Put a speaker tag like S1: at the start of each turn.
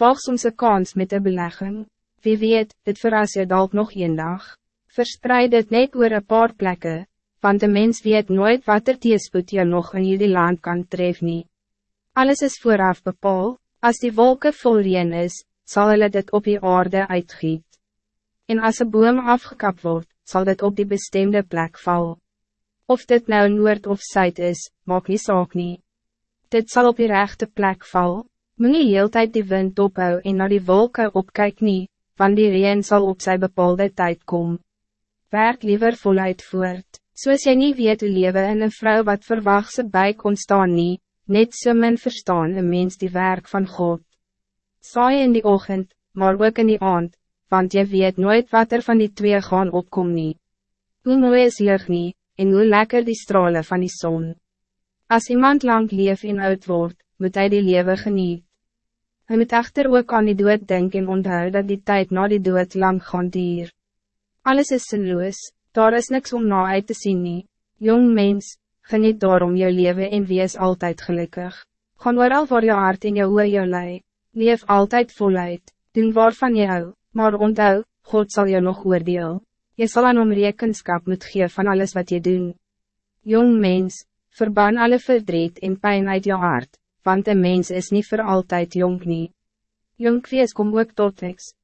S1: Waag soms een kans met de belegging. Wie weet, dit verras je dalk nog een dag. Verspreid het net oor een paar plekken, want de mens weet nooit wat er teespoed je nog in jullie land kan tref nie. Alles is vooraf bepaal, als die wolken vol reen is, zal hulle dit op die aarde uitgiet. En als een boom afgekapt wordt, zal dit op die bestemde plek val. Of dit nou noord of zuid is, maak nie saak nie. Dit zal op die rechte plek val. Moet nie heel tijd die wind ophou en naar die wolken opkyk nie, want die reen zal op zijn bepaalde tijd komen. Werk liever voluit voort, soos jy nie weet hoe lewe in een vrouw wat verwacht ze bij kon staan nie, net so min verstaan een mens die werk van God. Saai in die ochtend, maar ook in die aand, want je weet nooit wat er van die twee gaan opkom nie. Hoe mooi is lig nie, en hoe lekker die stralen van die zon. Als iemand lang leef en oud wordt, moet hij die leven geniet. Hij moet echter ook aan die dood denken en onthou dat die tijd na die dood lang gaan dier. Alles is sinloos, daar is niks om na uit te zien nie. Jong mens, geniet daarom jou leven en wees altijd gelukkig. Gaan al waar jou hart en jou oor jou lei. Leef altijd voluit, doen waarvan jy hou, maar onthou, God zal je nog oordeel. Je zal aan om rekenskap moet gee van alles wat je doen. Jong mens, verban alle verdriet en pijn uit jou hart, want een mens is niet voor altijd jong nie. Jong wees kom ook tot niks.